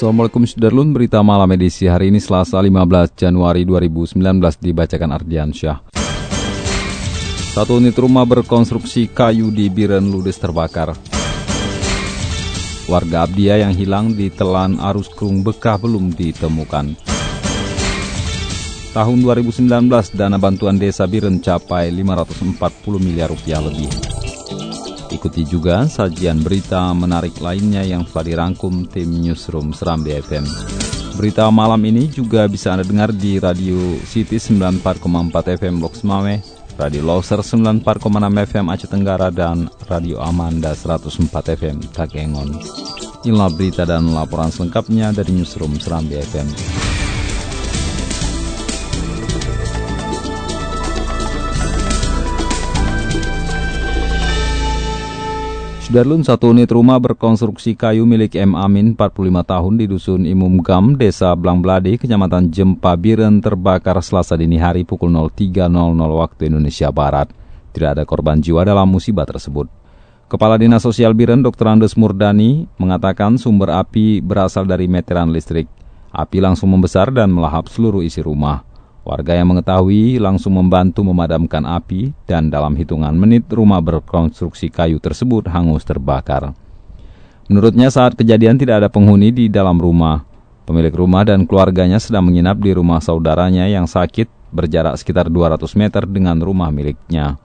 Assalamualaikum Sudarlun, berita malam edisi hari ini Selasa 15 Januari 2019 dibacakan Ardian Syah. Satu unit rumah berkonstruksi kayu di Biren Ludes terbakar. Warga Abdia yang hilang di telan arus Krung Bekah belum ditemukan. Tahun 2019 dana bantuan desa Biren capai 540 miliar rupiah lebih. Ikuti juga sajian berita menarik lainnya yang telah dirangkum tim Newsroom Seram BFM. Berita malam ini juga bisa Anda dengar di Radio City 94,4 FM Lok Semawe, Radio Loser 94,6 FM Aceh Tenggara, dan Radio Amanda 104 FM Takengon. Inilah berita dan laporan selengkapnya dari Newsroom Seram BFM. Sudarlun satu unit rumah berkonstruksi kayu milik M. Amin 45 tahun di Dusun Imum Gam, Desa Blangblade, Kecamatan Jempa Biren terbakar selasa dini hari pukul 03.00 waktu Indonesia Barat. Tidak ada korban jiwa dalam musibah tersebut. Kepala Dinas Sosial Biren Dr. Andes Murdani mengatakan sumber api berasal dari meteran listrik. Api langsung membesar dan melahap seluruh isi rumah. Warga yang mengetahui langsung membantu memadamkan api dan dalam hitungan menit rumah berkonstruksi kayu tersebut hangus terbakar. Menurutnya saat kejadian tidak ada penghuni di dalam rumah. Pemilik rumah dan keluarganya sedang menginap di rumah saudaranya yang sakit berjarak sekitar 200 meter dengan rumah miliknya.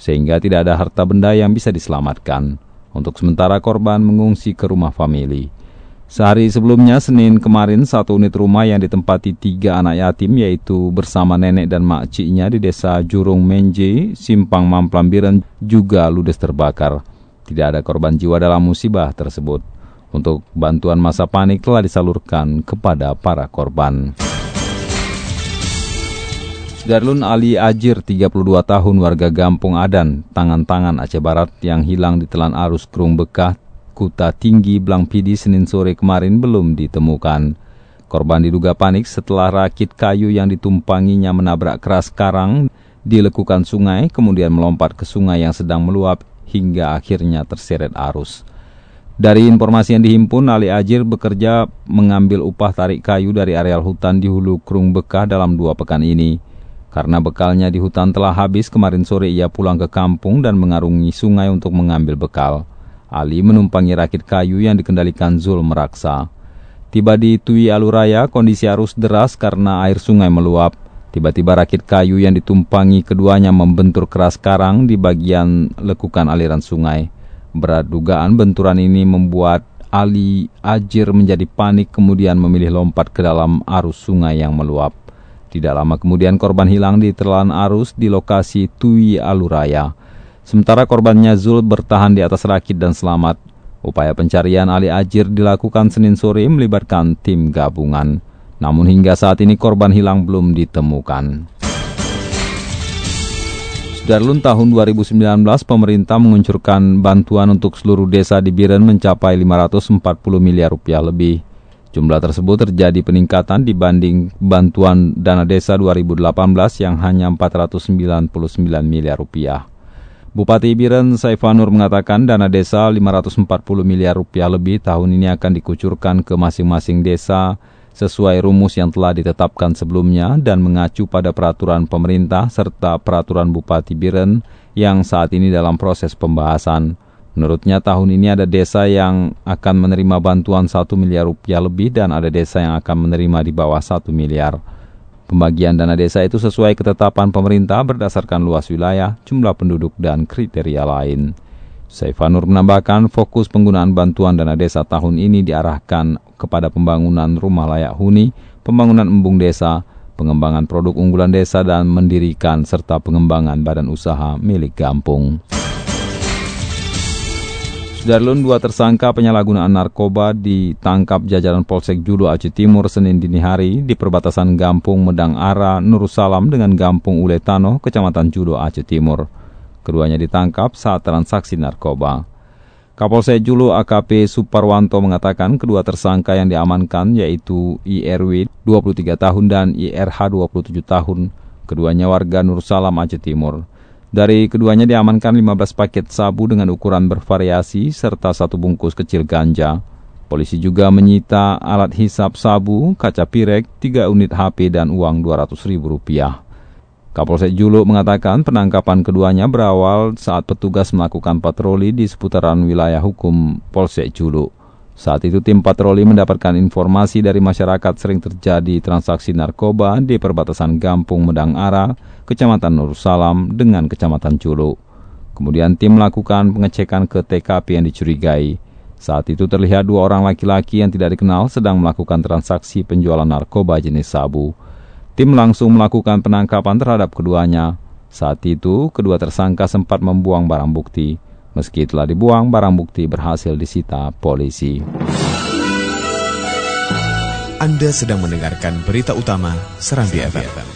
Sehingga tidak ada harta benda yang bisa diselamatkan. Untuk sementara korban mengungsi ke rumah famili. Sehari sebelumnya, Senin kemarin, satu unit rumah yang ditempati tiga anak yatim, yaitu bersama nenek dan makciknya di desa Jurung Menje, Simpang Mamplambiran, juga ludes terbakar. Tidak ada korban jiwa dalam musibah tersebut. Untuk bantuan masa panik telah disalurkan kepada para korban. Darlun Ali Ajir, 32 tahun warga Gampung Adan, tangan-tangan Aceh Barat yang hilang di telan arus Krung Bekah, Kuta Tinggi Blangpidi Senin sore kemarin belum ditemukan. Korban diduga panik setelah rakit kayu yang ditumpanginya menabrak keras karang dilekukan sungai, kemudian melompat ke sungai yang sedang meluap hingga akhirnya terseret arus. Dari informasi yang dihimpun, Ali Ajir bekerja mengambil upah tarik kayu dari areal hutan di Hulu Krung Bekah dalam dua pekan ini. Karena bekalnya di hutan telah habis, kemarin sore ia pulang ke kampung dan mengarungi sungai untuk mengambil bekal. Ali menumpangi rakit kayu yang dikendalikan Zul Meraksa. Tiba di Tui Aluraya, kondisi arus deras karena air sungai meluap. Tiba-tiba rakit kayu yang ditumpangi keduanya membentur keras karang di bagian lekukan aliran sungai. Berat dugaan benturan ini membuat Ali Ajir menjadi panik kemudian memilih lompat ke dalam arus sungai yang meluap. Tidak lama kemudian korban hilang di telan arus di lokasi Tui Aluraya. Sementara korbannya Zul bertahan di atas rakit dan selamat. Upaya pencarian Ali Ajir dilakukan Senin sore melibatkan tim gabungan. Namun hingga saat ini korban hilang belum ditemukan. Darlun tahun 2019, pemerintah menguncurkan bantuan untuk seluruh desa di Biren mencapai 540 miliar rupiah lebih. Jumlah tersebut terjadi peningkatan dibanding bantuan dana desa 2018 yang hanya 499 miliar rupiah. Bupati Biren Saifanur mengatakan dana desa 540 miliar rupiah lebih tahun ini akan dikucurkan ke masing-masing desa sesuai rumus yang telah ditetapkan sebelumnya dan mengacu pada peraturan pemerintah serta peraturan Bupati Biren yang saat ini dalam proses pembahasan. Menurutnya tahun ini ada desa yang akan menerima bantuan 1 miliar rupiah lebih dan ada desa yang akan menerima di bawah 1 miliar. Pembagian dana desa itu sesuai ketetapan pemerintah berdasarkan luas wilayah, jumlah penduduk, dan kriteria lain. Saifanur menambahkan fokus penggunaan bantuan dana desa tahun ini diarahkan kepada pembangunan rumah layak huni, pembangunan embung desa, pengembangan produk unggulan desa, dan mendirikan serta pengembangan badan usaha milik kampung. Sudarlun, dua tersangka penyalahgunaan narkoba ditangkap jajaran Polsek Julu Aceh Timur Senin dini hari di perbatasan Gampung Medang Ara, Nursalam dengan Gampung Uletano, Kecamatan Julu Aceh Timur. Keduanya ditangkap saat transaksi narkoba. Kapolsek Julu AKP Suparwanto mengatakan kedua tersangka yang diamankan yaitu IRW 23 tahun dan IRH 27 tahun. Keduanya warga Nursalam Aceh Timur. Dari keduanya diamankan 15 paket sabu dengan ukuran bervariasi serta satu bungkus kecil ganja. Polisi juga menyita alat hisap sabu, kaca pirek, 3 unit HP dan uang Rp200.000. Kapolsek Julu mengatakan penangkapan keduanya berawal saat petugas melakukan patroli di seputaran wilayah hukum Polsek Julu. Saat itu tim patroli mendapatkan informasi dari masyarakat sering terjadi transaksi narkoba di perbatasan Gampung Medang Ara, Kecamatan Nur Salam dengan Kecamatan Culu. Kemudian tim melakukan pengecekan ke TKP yang dicurigai. Saat itu terlihat dua orang laki-laki yang tidak dikenal sedang melakukan transaksi penjualan narkoba jenis sabu. Tim langsung melakukan penangkapan terhadap keduanya. Saat itu, kedua tersangka sempat membuang barang bukti. Meski telah dibuang, barang bukti berhasil disita polisi. Anda sedang mendengarkan berita utama Serambi FM.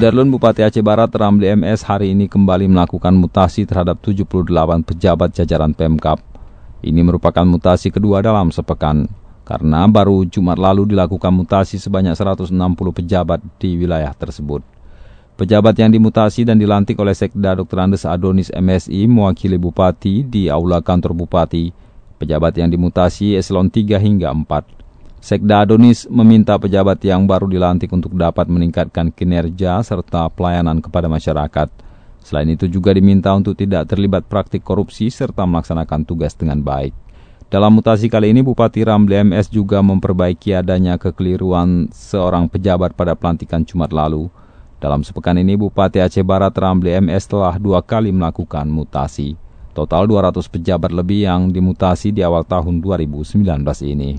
Darlun Bupati Aceh Barat Ramli MS hari ini kembali melakukan mutasi terhadap 78 pejabat jajaran Pemkap. Ini merupakan mutasi kedua dalam sepekan, karena baru Jumat lalu dilakukan mutasi sebanyak 160 pejabat di wilayah tersebut. Pejabat yang dimutasi dan dilantik oleh Sekda Dr. Andes Adonis MSI mewakili Bupati di Aula Kantor Bupati. Pejabat yang dimutasi eselon 3 hingga 4. Sekda Adonis meminta pejabat yang baru dilantik untuk dapat meningkatkan kinerja serta pelayanan kepada masyarakat. Selain itu juga diminta untuk tidak terlibat praktik korupsi serta melaksanakan tugas dengan baik. Dalam mutasi kali ini, Bupati Ramli MS juga memperbaiki adanya kekeliruan seorang pejabat pada pelantikan Jumat lalu. Dalam sepekan ini, Bupati Aceh Barat Ramli MS telah dua kali melakukan mutasi. Total 200 pejabat lebih yang dimutasi di awal tahun 2019 ini.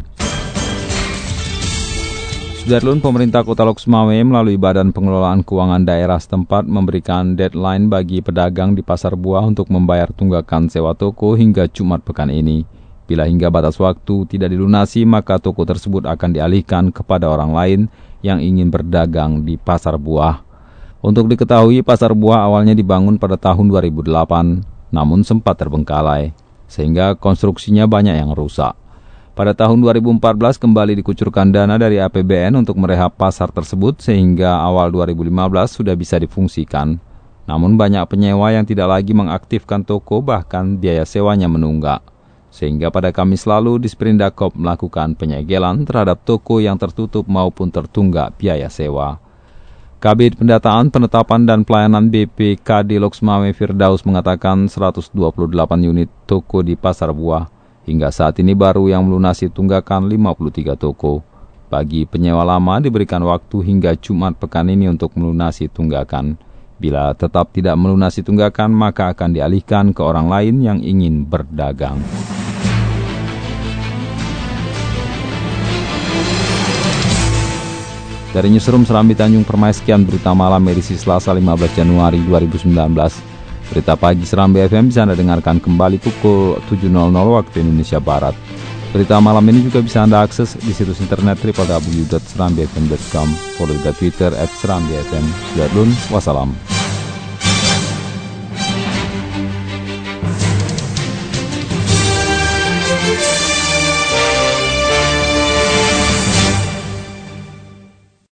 Sudarlun, pemerintah kota Loksmawe melalui Badan Pengelolaan Keuangan Daerah setempat memberikan deadline bagi pedagang di pasar buah untuk membayar tunggakan sewa toko hingga Jumat pekan ini. Bila hingga batas waktu tidak dilunasi, maka toko tersebut akan dialihkan kepada orang lain yang ingin berdagang di pasar buah. Untuk diketahui, pasar buah awalnya dibangun pada tahun 2008, namun sempat terbengkalai, sehingga konstruksinya banyak yang rusak. Pada tahun 2014 kembali dikucurkan dana dari APBN untuk merehab pasar tersebut sehingga awal 2015 sudah bisa difungsikan. Namun banyak penyewa yang tidak lagi mengaktifkan toko bahkan biaya sewanya menunggak. Sehingga pada Kamis lalu Disperindakop melakukan penyegelan terhadap toko yang tertutup maupun tertunggak biaya sewa. Kabit Pendataan, Penetapan, dan Pelayanan BPKD Loksmawe Firdaus mengatakan 128 unit toko di Pasar Buah. Hingga saat ini baru yang melunasi tunggakan 53 toko. Bagi penyewa lama diberikan waktu hingga Jumat pekan ini untuk melunasi tunggakan. Bila tetap tidak melunasi tunggakan, maka akan dialihkan ke orang lain yang ingin berdagang. Dari Newsroom Serambi Tanjung Permai, sekian berita malam edisi Selasa 15 Januari 2019. Berita pagi Serambi FM bisa Anda dengarkan kembali pukul 7.00 waktu Indonesia Barat. Berita malam ini juga bisa Anda akses di situs internet www.serambifm.com, follow juga Twitter at Serambi FM. Sudah wassalam.